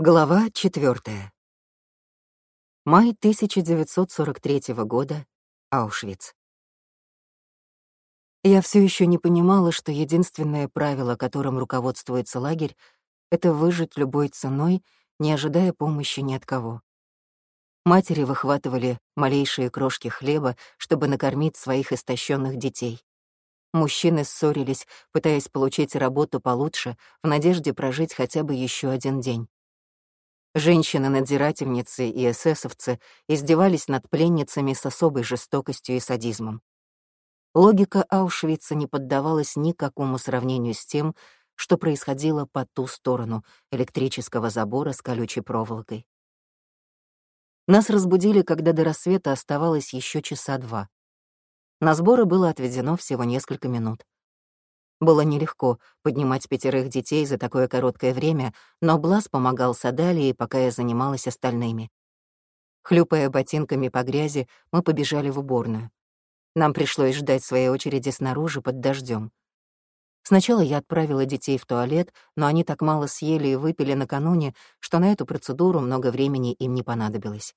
Глава 4. Май 1943 года. Аушвиц. Я все еще не понимала, что единственное правило, которым руководствуется лагерь, это выжить любой ценой, не ожидая помощи ни от кого. Матери выхватывали малейшие крошки хлеба, чтобы накормить своих истощенных детей. Мужчины ссорились, пытаясь получить работу получше, в надежде прожить хотя бы еще один день. Женщины-надзирательницы и эсэсовцы издевались над пленницами с особой жестокостью и садизмом. Логика Аушвица не поддавалась никакому сравнению с тем, что происходило по ту сторону электрического забора с колючей проволокой. Нас разбудили, когда до рассвета оставалось еще часа два. На сборы было отведено всего несколько минут. Было нелегко поднимать пятерых детей за такое короткое время, но Блаз помогал с Адалией, пока я занималась остальными. Хлюпая ботинками по грязи, мы побежали в уборную. Нам пришлось ждать своей очереди снаружи под дождем. Сначала я отправила детей в туалет, но они так мало съели и выпили накануне, что на эту процедуру много времени им не понадобилось.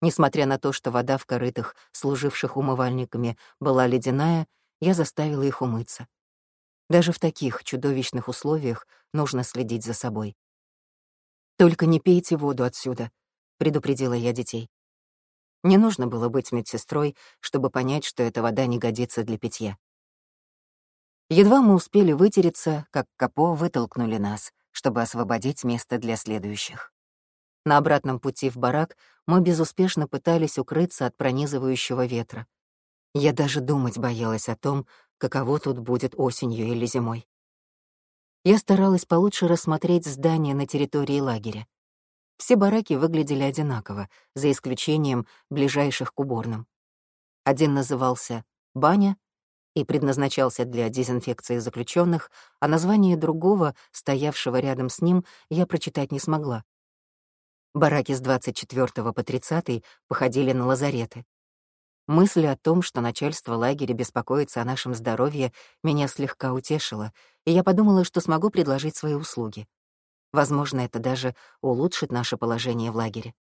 Несмотря на то, что вода в корытах, служивших умывальниками, была ледяная, я заставила их умыться. Даже в таких чудовищных условиях нужно следить за собой. «Только не пейте воду отсюда», — предупредила я детей. Не нужно было быть медсестрой, чтобы понять, что эта вода не годится для питья. Едва мы успели вытереться, как капо вытолкнули нас, чтобы освободить место для следующих. На обратном пути в барак мы безуспешно пытались укрыться от пронизывающего ветра. Я даже думать боялась о том, каково тут будет осенью или зимой. Я старалась получше рассмотреть здания на территории лагеря. Все бараки выглядели одинаково, за исключением ближайших к уборным. Один назывался «баня» и предназначался для дезинфекции заключенных, а название другого, стоявшего рядом с ним, я прочитать не смогла. Бараки с 24 по 30 походили на лазареты. Мысль о том, что начальство лагеря беспокоится о нашем здоровье, меня слегка утешила, и я подумала, что смогу предложить свои услуги. Возможно, это даже улучшит наше положение в лагере.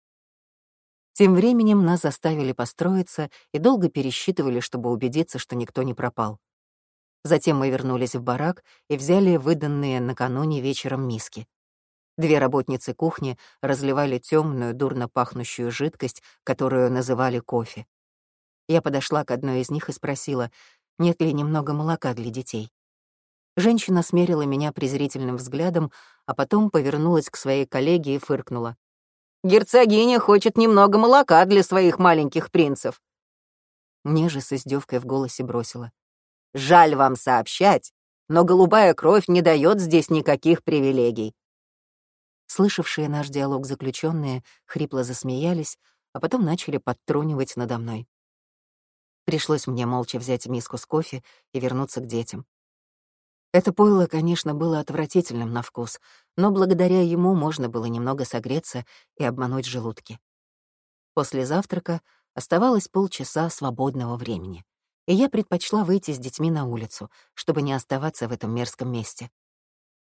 Тем временем нас заставили построиться и долго пересчитывали, чтобы убедиться, что никто не пропал. Затем мы вернулись в барак и взяли выданные накануне вечером миски. Две работницы кухни разливали темную, дурно пахнущую жидкость, которую называли кофе. Я подошла к одной из них и спросила, нет ли немного молока для детей. Женщина смерила меня презрительным взглядом, а потом повернулась к своей коллеге и фыркнула. «Герцогиня хочет немного молока для своих маленьких принцев». Мне же с издевкой в голосе бросила. «Жаль вам сообщать, но голубая кровь не дает здесь никаких привилегий». Слышавшие наш диалог заключенные хрипло засмеялись, а потом начали подтрунивать надо мной. Пришлось мне молча взять миску с кофе и вернуться к детям. Это пойло, конечно, было отвратительным на вкус, но благодаря ему можно было немного согреться и обмануть желудки. После завтрака оставалось полчаса свободного времени, и я предпочла выйти с детьми на улицу, чтобы не оставаться в этом мерзком месте.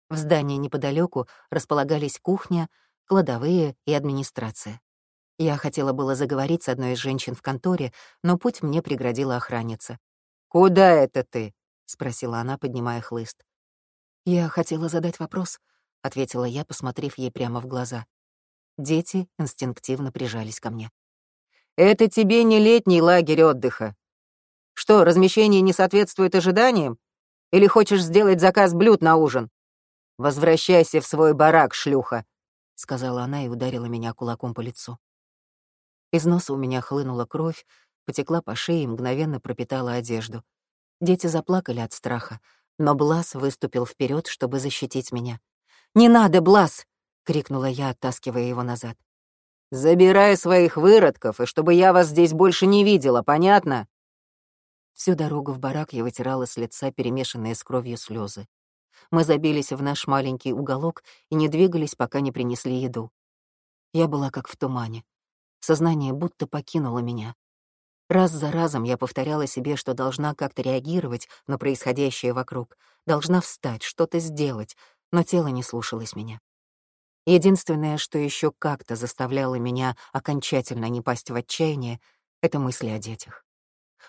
В здании неподалеку располагались кухня, кладовые и администрация. Я хотела было заговорить с одной из женщин в конторе, но путь мне преградила охранница. «Куда это ты?» — спросила она, поднимая хлыст. «Я хотела задать вопрос», — ответила я, посмотрев ей прямо в глаза. Дети инстинктивно прижались ко мне. «Это тебе не летний лагерь отдыха. Что, размещение не соответствует ожиданиям? Или хочешь сделать заказ блюд на ужин? Возвращайся в свой барак, шлюха», — сказала она и ударила меня кулаком по лицу. Из носа у меня хлынула кровь, потекла по шее и мгновенно пропитала одежду. Дети заплакали от страха, но Блас выступил вперед, чтобы защитить меня. «Не надо, Блас!» — крикнула я, оттаскивая его назад. «Забирай своих выродков, и чтобы я вас здесь больше не видела, понятно?» Всю дорогу в барак я вытирала с лица перемешанные с кровью слезы. Мы забились в наш маленький уголок и не двигались, пока не принесли еду. Я была как в тумане. Сознание будто покинуло меня. Раз за разом я повторяла себе, что должна как-то реагировать на происходящее вокруг, должна встать, что-то сделать, но тело не слушалось меня. Единственное, что еще как-то заставляло меня окончательно не пасть в отчаяние, это мысли о детях.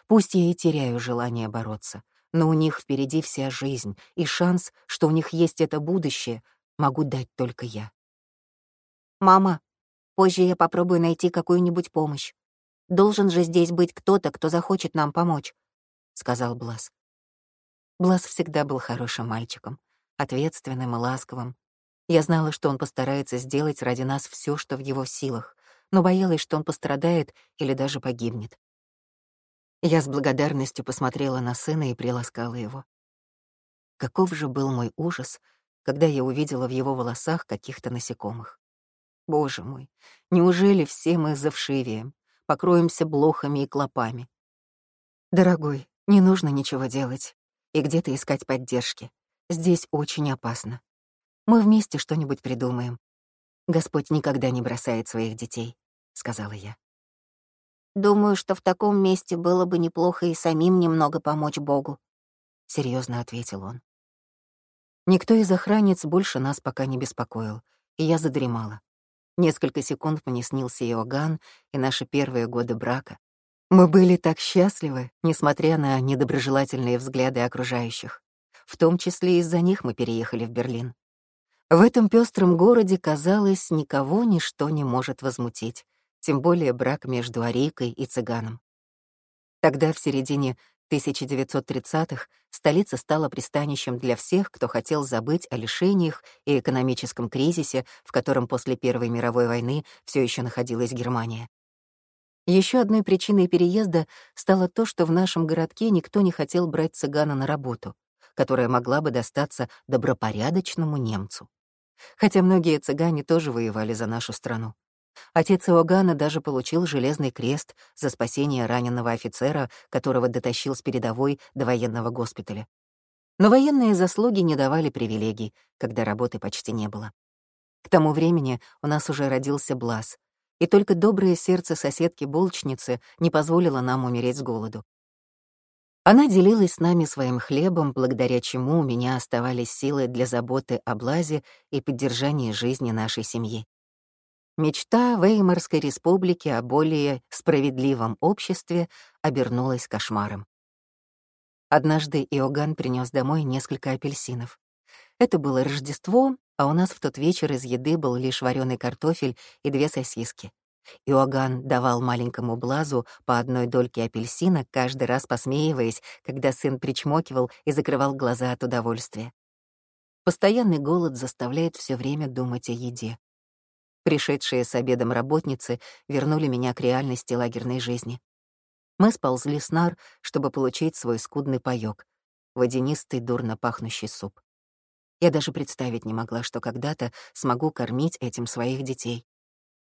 Пусть я и теряю желание бороться, но у них впереди вся жизнь, и шанс, что у них есть это будущее, могу дать только я. «Мама, Позже я попробую найти какую-нибудь помощь. Должен же здесь быть кто-то, кто захочет нам помочь», — сказал Блас. Блас всегда был хорошим мальчиком, ответственным и ласковым. Я знала, что он постарается сделать ради нас все, что в его силах, но боялась, что он пострадает или даже погибнет. Я с благодарностью посмотрела на сына и приласкала его. Каков же был мой ужас, когда я увидела в его волосах каких-то насекомых. Боже мой, неужели все мы завшивеем, покроемся блохами и клопами? Дорогой, не нужно ничего делать и где-то искать поддержки. Здесь очень опасно. Мы вместе что-нибудь придумаем. Господь никогда не бросает своих детей, — сказала я. Думаю, что в таком месте было бы неплохо и самим немного помочь Богу, — серьезно ответил он. Никто из охранниц больше нас пока не беспокоил, и я задремала. Несколько секунд мы не снился Иоганн и наши первые годы брака. Мы были так счастливы, несмотря на недоброжелательные взгляды окружающих. В том числе из-за них мы переехали в Берлин. В этом пестром городе, казалось, никого ничто не может возмутить, тем более брак между Арикой и цыганом. Тогда, в середине 1930-х столица стала пристанищем для всех, кто хотел забыть о лишениях и экономическом кризисе, в котором после Первой мировой войны все еще находилась Германия. Еще одной причиной переезда стало то, что в нашем городке никто не хотел брать цыгана на работу, которая могла бы достаться добропорядочному немцу. Хотя многие цыгане тоже воевали за нашу страну. Отец Иоганна даже получил железный крест за спасение раненого офицера, которого дотащил с передовой до военного госпиталя. Но военные заслуги не давали привилегий, когда работы почти не было. К тому времени у нас уже родился Блас, и только доброе сердце соседки болчницы не позволило нам умереть с голоду. Она делилась с нами своим хлебом, благодаря чему у меня оставались силы для заботы о Блазе и поддержании жизни нашей семьи. Мечта Веймарской республики о более справедливом обществе обернулась кошмаром. Однажды Иоганн принес домой несколько апельсинов. Это было Рождество, а у нас в тот вечер из еды был лишь вареный картофель и две сосиски. Иоганн давал маленькому Блазу по одной дольке апельсина, каждый раз посмеиваясь, когда сын причмокивал и закрывал глаза от удовольствия. Постоянный голод заставляет все время думать о еде. Пришедшие с обедом работницы вернули меня к реальности лагерной жизни. Мы сползли с нар, чтобы получить свой скудный паёк — водянистый, дурно пахнущий суп. Я даже представить не могла, что когда-то смогу кормить этим своих детей.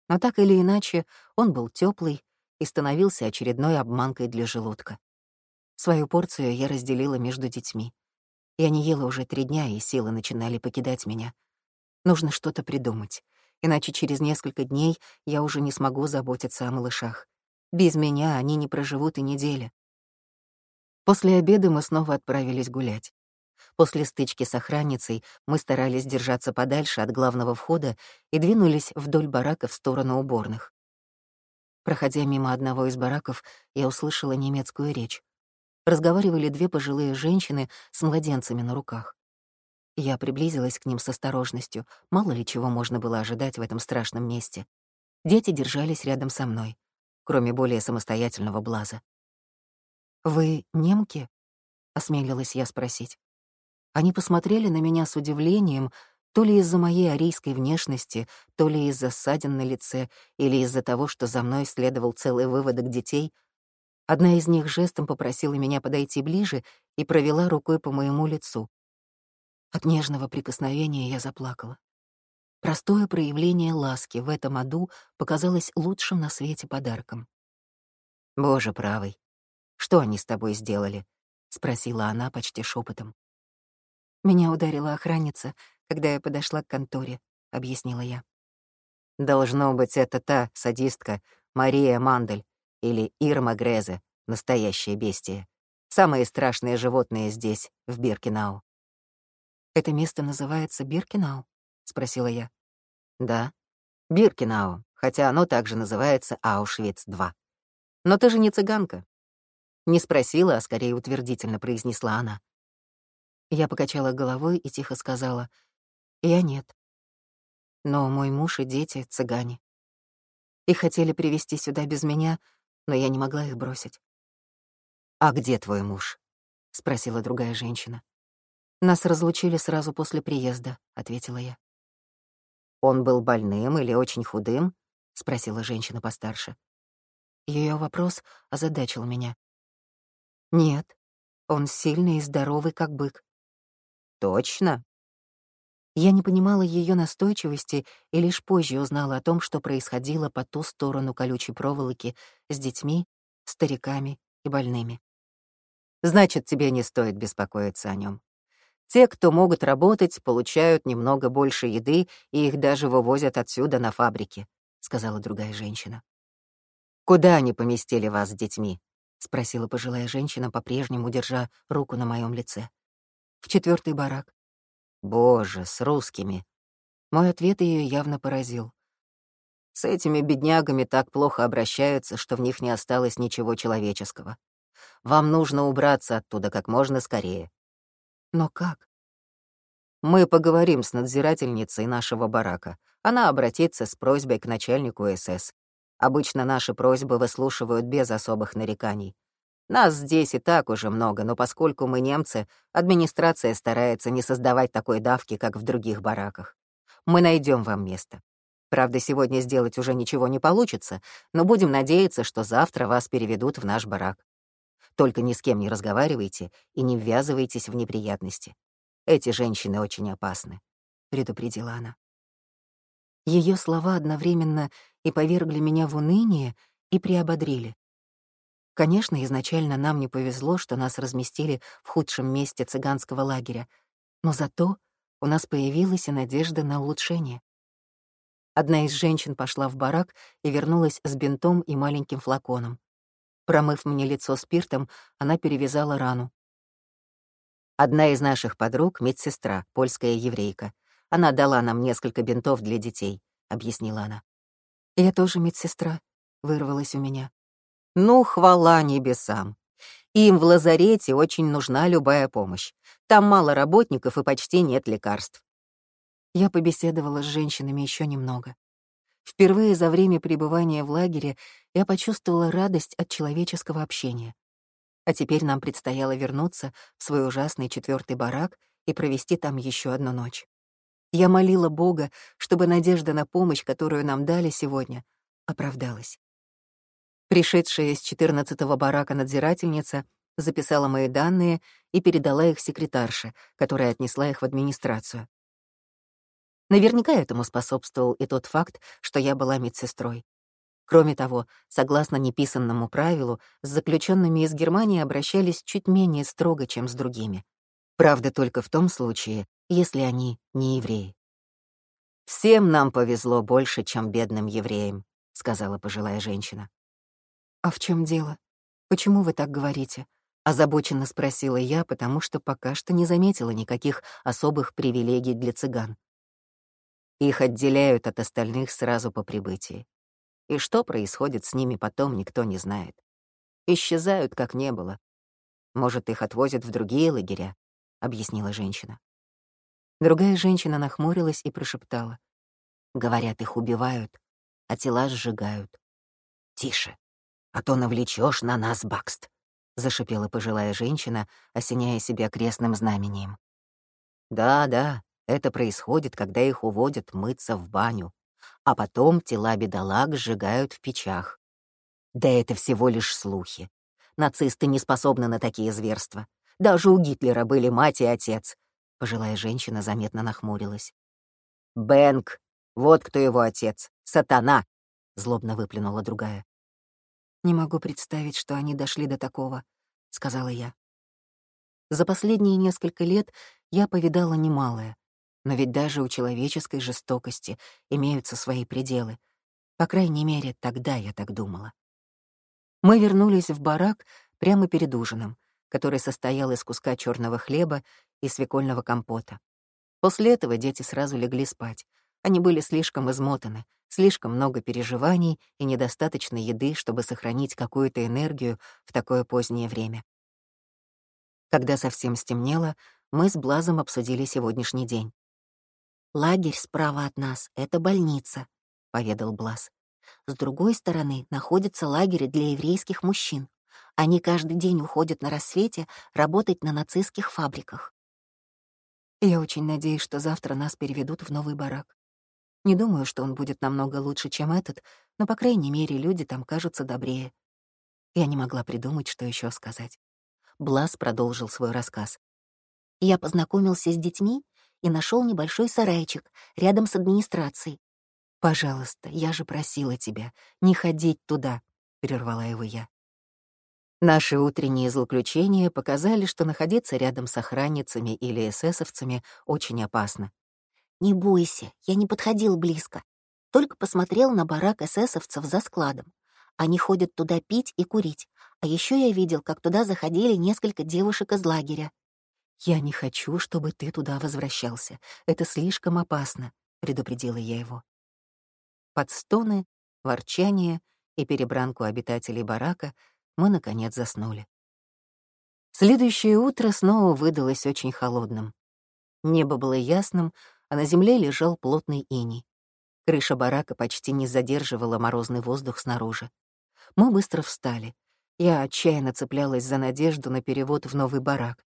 Но так или иначе, он был теплый и становился очередной обманкой для желудка. Свою порцию я разделила между детьми. Я не ела уже три дня, и силы начинали покидать меня. Нужно что-то придумать иначе через несколько дней я уже не смогу заботиться о малышах. Без меня они не проживут и недели. После обеда мы снова отправились гулять. После стычки с охранницей мы старались держаться подальше от главного входа и двинулись вдоль барака в сторону уборных. Проходя мимо одного из бараков, я услышала немецкую речь. Разговаривали две пожилые женщины с младенцами на руках. Я приблизилась к ним с осторожностью, мало ли чего можно было ожидать в этом страшном месте. Дети держались рядом со мной, кроме более самостоятельного Блаза. «Вы немки?» — осмелилась я спросить. Они посмотрели на меня с удивлением, то ли из-за моей арийской внешности, то ли из-за ссадин на лице, или из-за того, что за мной следовал целый выводок детей. Одна из них жестом попросила меня подойти ближе и провела рукой по моему лицу. От нежного прикосновения я заплакала. Простое проявление ласки в этом аду показалось лучшим на свете подарком. «Боже правый, что они с тобой сделали?» — спросила она почти шепотом. «Меня ударила охранница, когда я подошла к конторе», — объяснила я. «Должно быть, это та садистка Мария Мандель или Ирма Грезе, настоящее бестие. Самые страшные животные здесь, в Биркинау. «Это место называется Биркинау?» — спросила я. «Да, Биркинау, хотя оно также называется Аушвиц-2. Но ты же не цыганка». Не спросила, а скорее утвердительно произнесла она. Я покачала головой и тихо сказала, «Я нет. Но мой муж и дети — цыгане. И хотели привести сюда без меня, но я не могла их бросить». «А где твой муж?» — спросила другая женщина. «Нас разлучили сразу после приезда», — ответила я. «Он был больным или очень худым?» — спросила женщина постарше. Ее вопрос озадачил меня. «Нет, он сильный и здоровый, как бык». «Точно?» Я не понимала ее настойчивости и лишь позже узнала о том, что происходило по ту сторону колючей проволоки с детьми, стариками и больными. «Значит, тебе не стоит беспокоиться о нем. Те, кто могут работать, получают немного больше еды, и их даже вывозят отсюда на фабрики», — сказала другая женщина. «Куда они поместили вас с детьми?» — спросила пожилая женщина, по-прежнему держа руку на моем лице. «В четвертый барак». «Боже, с русскими!» Мой ответ ее явно поразил. С этими беднягами так плохо обращаются, что в них не осталось ничего человеческого. Вам нужно убраться оттуда как можно скорее. Но как? Мы поговорим с надзирательницей нашего барака. Она обратится с просьбой к начальнику СС. Обычно наши просьбы выслушивают без особых нареканий. Нас здесь и так уже много, но поскольку мы немцы, администрация старается не создавать такой давки, как в других бараках. Мы найдем вам место. Правда, сегодня сделать уже ничего не получится, но будем надеяться, что завтра вас переведут в наш барак. Только ни с кем не разговаривайте и не ввязывайтесь в неприятности. Эти женщины очень опасны», — предупредила она. Ее слова одновременно и повергли меня в уныние, и приободрили. Конечно, изначально нам не повезло, что нас разместили в худшем месте цыганского лагеря, но зато у нас появилась и надежда на улучшение. Одна из женщин пошла в барак и вернулась с бинтом и маленьким флаконом. Промыв мне лицо спиртом, она перевязала рану. Одна из наших подруг — медсестра, польская еврейка. Она дала нам несколько бинтов для детей, — объяснила она. «Я тоже медсестра», — вырвалась у меня. «Ну, хвала небесам! Им в лазарете очень нужна любая помощь. Там мало работников и почти нет лекарств». Я побеседовала с женщинами еще немного. Впервые за время пребывания в лагере я почувствовала радость от человеческого общения. А теперь нам предстояло вернуться в свой ужасный четвертый барак и провести там еще одну ночь. Я молила Бога, чтобы надежда на помощь, которую нам дали сегодня, оправдалась. Пришедшая из 14-го барака надзирательница записала мои данные и передала их секретарше, которая отнесла их в администрацию. Наверняка этому способствовал и тот факт, что я была медсестрой. Кроме того, согласно неписанному правилу, с заключенными из Германии обращались чуть менее строго, чем с другими. Правда, только в том случае, если они не евреи. «Всем нам повезло больше, чем бедным евреям», — сказала пожилая женщина. «А в чем дело? Почему вы так говорите?» — озабоченно спросила я, потому что пока что не заметила никаких особых привилегий для цыган. Их отделяют от остальных сразу по прибытии. И что происходит с ними потом, никто не знает. Исчезают, как не было. Может, их отвозят в другие лагеря, — объяснила женщина. Другая женщина нахмурилась и прошептала. Говорят, их убивают, а тела сжигают. «Тише, а то навлечешь на нас, Бакст!» — зашипела пожилая женщина, осеняя себя крестным знамением. «Да, да, это происходит, когда их уводят мыться в баню, а потом тела бедолаг сжигают в печах. Да это всего лишь слухи. Нацисты не способны на такие зверства. Даже у Гитлера были мать и отец. Пожилая женщина заметно нахмурилась. «Бэнк! Вот кто его отец! Сатана!» — злобно выплюнула другая. «Не могу представить, что они дошли до такого», — сказала я. За последние несколько лет я повидала немалое. Но ведь даже у человеческой жестокости имеются свои пределы. По крайней мере, тогда я так думала. Мы вернулись в барак прямо перед ужином, который состоял из куска черного хлеба и свекольного компота. После этого дети сразу легли спать. Они были слишком измотаны, слишком много переживаний и недостаточно еды, чтобы сохранить какую-то энергию в такое позднее время. Когда совсем стемнело, мы с Блазом обсудили сегодняшний день. «Лагерь справа от нас — это больница», — поведал Блас. «С другой стороны находятся лагеря для еврейских мужчин. Они каждый день уходят на рассвете работать на нацистских фабриках. Я очень надеюсь, что завтра нас переведут в новый барак. Не думаю, что он будет намного лучше, чем этот, но, по крайней мере, люди там кажутся добрее. Я не могла придумать, что еще сказать. Блас продолжил свой рассказ. Я познакомился с детьми, и нашел небольшой сарайчик рядом с администрацией. «Пожалуйста, я же просила тебя не ходить туда», — прервала его я. Наши утренние злоключения показали, что находиться рядом с охранницами или эсэсовцами очень опасно. «Не бойся, я не подходил близко. Только посмотрел на барак эсэсовцев за складом. Они ходят туда пить и курить. А еще я видел, как туда заходили несколько девушек из лагеря. «Я не хочу, чтобы ты туда возвращался. Это слишком опасно», — предупредила я его. Под стоны, ворчание и перебранку обитателей барака мы, наконец, заснули. Следующее утро снова выдалось очень холодным. Небо было ясным, а на земле лежал плотный иней. Крыша барака почти не задерживала морозный воздух снаружи. Мы быстро встали. Я отчаянно цеплялась за надежду на перевод в новый барак.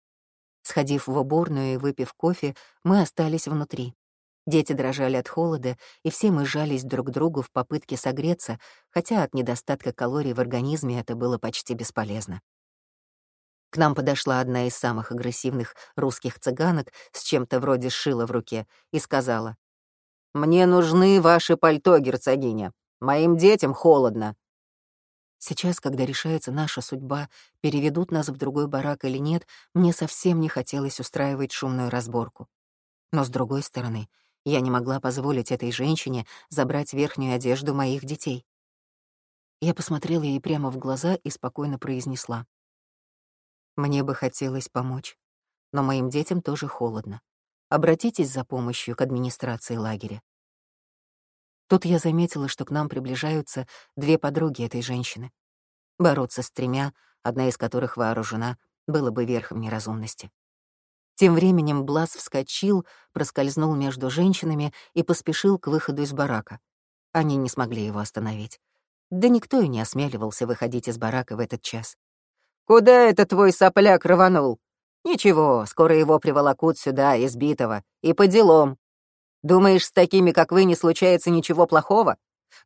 Сходив в уборную и выпив кофе, мы остались внутри. Дети дрожали от холода, и все мы жались друг к другу в попытке согреться, хотя от недостатка калорий в организме это было почти бесполезно. К нам подошла одна из самых агрессивных русских цыганок с чем-то вроде шила в руке и сказала, «Мне нужны ваши пальто, герцогиня. Моим детям холодно. Сейчас, когда решается наша судьба, переведут нас в другой барак или нет, мне совсем не хотелось устраивать шумную разборку. Но, с другой стороны, я не могла позволить этой женщине забрать верхнюю одежду моих детей. Я посмотрела ей прямо в глаза и спокойно произнесла. «Мне бы хотелось помочь, но моим детям тоже холодно. Обратитесь за помощью к администрации лагеря». Тут я заметила, что к нам приближаются две подруги этой женщины. Бороться с тремя, одна из которых вооружена, было бы верхом неразумности. Тем временем Блаз вскочил, проскользнул между женщинами и поспешил к выходу из барака. Они не смогли его остановить. Да никто и не осмеливался выходить из барака в этот час. «Куда это твой сопляк рванул?» «Ничего, скоро его приволокут сюда, избитого, и по делам», Думаешь, с такими, как вы, не случается ничего плохого?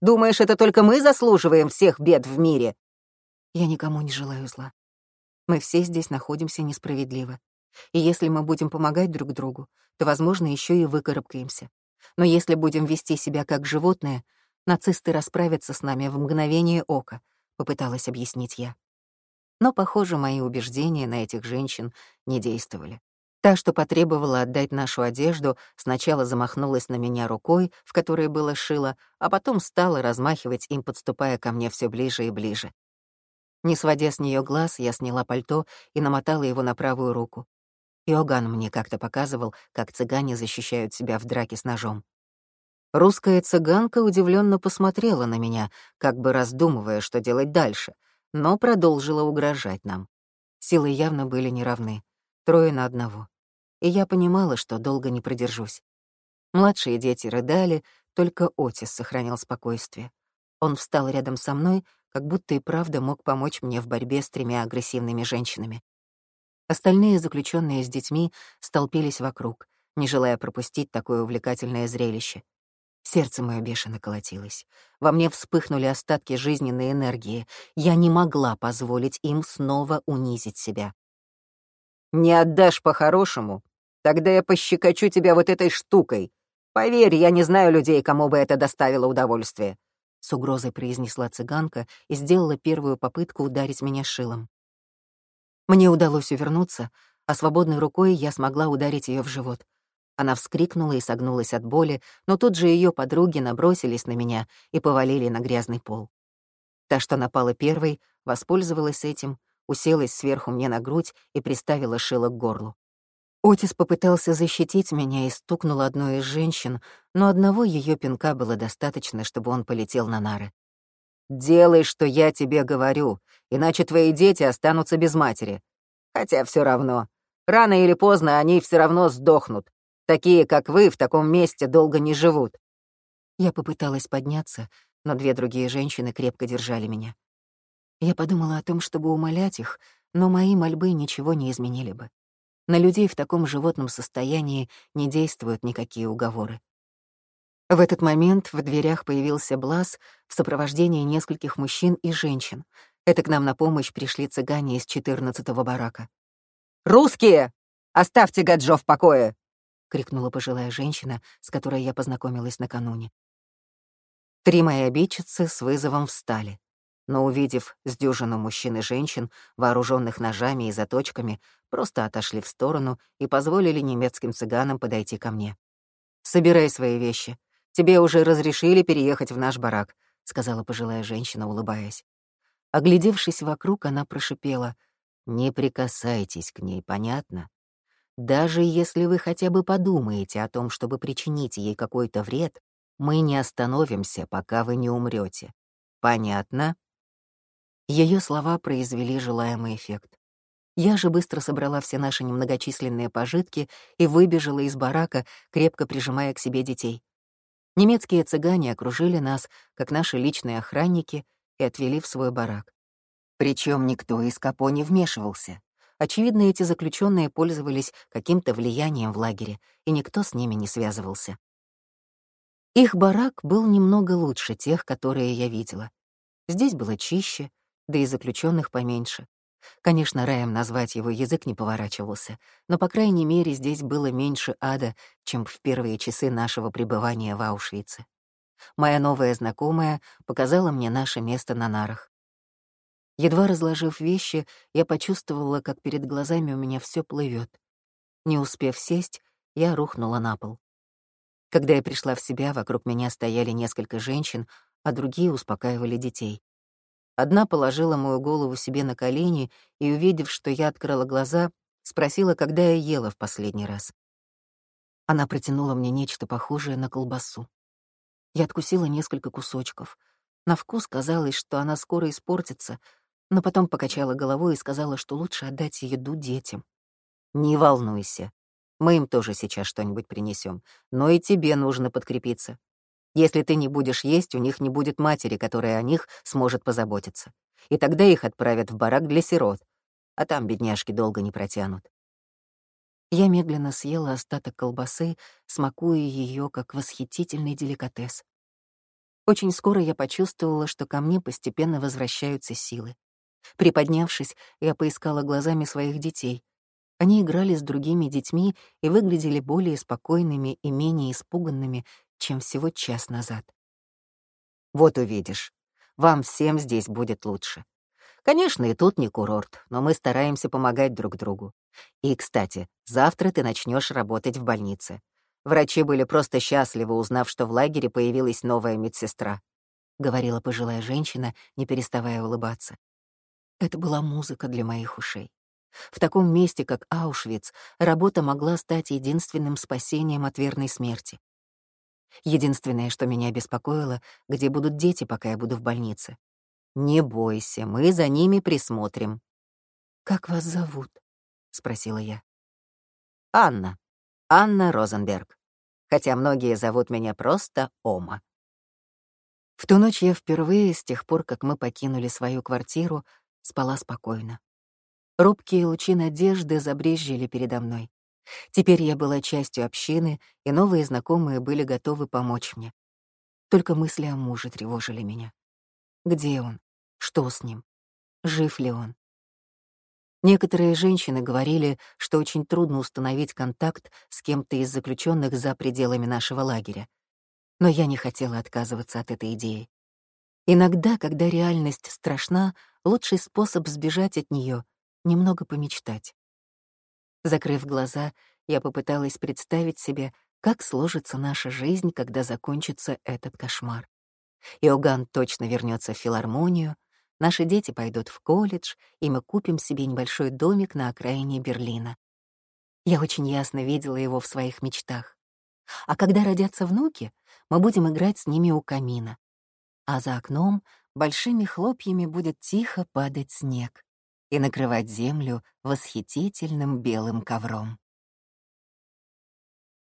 Думаешь, это только мы заслуживаем всех бед в мире?» «Я никому не желаю зла. Мы все здесь находимся несправедливо. И если мы будем помогать друг другу, то, возможно, еще и выкарабкаемся. Но если будем вести себя как животное, нацисты расправятся с нами в мгновение ока», — попыталась объяснить я. Но, похоже, мои убеждения на этих женщин не действовали. Та, что потребовала отдать нашу одежду, сначала замахнулась на меня рукой, в которой было шило, а потом стала размахивать им, подступая ко мне все ближе и ближе. Не сводя с нее глаз, я сняла пальто и намотала его на правую руку. Иоганн мне как-то показывал, как цыгане защищают себя в драке с ножом. Русская цыганка удивленно посмотрела на меня, как бы раздумывая, что делать дальше, но продолжила угрожать нам. Силы явно были неравны. Трое на одного и я понимала, что долго не продержусь. Младшие дети рыдали, только Отис сохранял спокойствие. Он встал рядом со мной, как будто и правда мог помочь мне в борьбе с тремя агрессивными женщинами. Остальные заключенные с детьми столпились вокруг, не желая пропустить такое увлекательное зрелище. Сердце мое бешено колотилось. Во мне вспыхнули остатки жизненной энергии. Я не могла позволить им снова унизить себя. «Не отдашь по-хорошему, Тогда я пощекочу тебя вот этой штукой. Поверь, я не знаю людей, кому бы это доставило удовольствие». С угрозой произнесла цыганка и сделала первую попытку ударить меня шилом. Мне удалось увернуться, а свободной рукой я смогла ударить ее в живот. Она вскрикнула и согнулась от боли, но тут же ее подруги набросились на меня и повалили на грязный пол. Та, что напала первой, воспользовалась этим, уселась сверху мне на грудь и приставила шило к горлу. Отис попытался защитить меня и стукнул одной из женщин, но одного ее пинка было достаточно, чтобы он полетел на нары. «Делай, что я тебе говорю, иначе твои дети останутся без матери. Хотя все равно. Рано или поздно они все равно сдохнут. Такие, как вы, в таком месте долго не живут». Я попыталась подняться, но две другие женщины крепко держали меня. Я подумала о том, чтобы умолять их, но мои мольбы ничего не изменили бы. На людей в таком животном состоянии не действуют никакие уговоры. В этот момент в дверях появился Блаз в сопровождении нескольких мужчин и женщин. Это к нам на помощь пришли цыгане из 14-го барака. «Русские! Оставьте Гаджо в покое!» — крикнула пожилая женщина, с которой я познакомилась накануне. Три мои обидчицы с вызовом встали но, увидев сдюжину мужчин и женщин, вооруженных ножами и заточками, просто отошли в сторону и позволили немецким цыганам подойти ко мне. «Собирай свои вещи. Тебе уже разрешили переехать в наш барак», — сказала пожилая женщина, улыбаясь. Оглядевшись вокруг, она прошипела. «Не прикасайтесь к ней, понятно? Даже если вы хотя бы подумаете о том, чтобы причинить ей какой-то вред, мы не остановимся, пока вы не умрете. Понятно?» Ее слова произвели желаемый эффект. Я же быстро собрала все наши немногочисленные пожитки и выбежала из барака, крепко прижимая к себе детей. Немецкие цыгане окружили нас, как наши личные охранники, и отвели в свой барак. Причем никто из Капо не вмешивался. Очевидно, эти заключенные пользовались каким-то влиянием в лагере, и никто с ними не связывался. Их барак был немного лучше тех, которые я видела. Здесь было чище, да и заключенных поменьше. Конечно, раем назвать его язык не поворачивался, но, по крайней мере, здесь было меньше ада, чем в первые часы нашего пребывания в Аушвице. Моя новая знакомая показала мне наше место на нарах. Едва разложив вещи, я почувствовала, как перед глазами у меня все плывет. Не успев сесть, я рухнула на пол. Когда я пришла в себя, вокруг меня стояли несколько женщин, а другие успокаивали детей. Одна положила мою голову себе на колени и, увидев, что я открыла глаза, спросила, когда я ела в последний раз. Она протянула мне нечто похожее на колбасу. Я откусила несколько кусочков. На вкус казалось, что она скоро испортится, но потом покачала головой и сказала, что лучше отдать еду детям. «Не волнуйся, мы им тоже сейчас что-нибудь принесем, но и тебе нужно подкрепиться. Если ты не будешь есть, у них не будет матери, которая о них сможет позаботиться. И тогда их отправят в барак для сирот, а там бедняжки долго не протянут. Я медленно съела остаток колбасы, смакуя ее как восхитительный деликатес. Очень скоро я почувствовала, что ко мне постепенно возвращаются силы. Приподнявшись, я поискала глазами своих детей. Они играли с другими детьми и выглядели более спокойными и менее испуганными, чем всего час назад. Вот увидишь. Вам всем здесь будет лучше. Конечно, и тут не курорт, но мы стараемся помогать друг другу. И, кстати, завтра ты начнешь работать в больнице. Врачи были просто счастливы, узнав, что в лагере появилась новая медсестра. Говорила пожилая женщина, не переставая улыбаться. Это была музыка для моих ушей. В таком месте, как Аушвиц, работа могла стать единственным спасением от верной смерти. Единственное, что меня беспокоило, где будут дети, пока я буду в больнице. «Не бойся, мы за ними присмотрим». «Как вас зовут?» — спросила я. «Анна. Анна Розенберг. Хотя многие зовут меня просто Ома». В ту ночь я впервые, с тех пор, как мы покинули свою квартиру, спала спокойно. Рубкие лучи надежды забрезжили передо мной. Теперь я была частью общины, и новые знакомые были готовы помочь мне. Только мысли о муже тревожили меня. Где он? Что с ним? Жив ли он? Некоторые женщины говорили, что очень трудно установить контакт с кем-то из заключенных за пределами нашего лагеря. Но я не хотела отказываться от этой идеи. Иногда, когда реальность страшна, лучший способ сбежать от нее немного помечтать. Закрыв глаза, я попыталась представить себе, как сложится наша жизнь, когда закончится этот кошмар. Иоганн точно вернется в филармонию, наши дети пойдут в колледж, и мы купим себе небольшой домик на окраине Берлина. Я очень ясно видела его в своих мечтах. А когда родятся внуки, мы будем играть с ними у камина. А за окном большими хлопьями будет тихо падать снег и накрывать землю восхитительным белым ковром.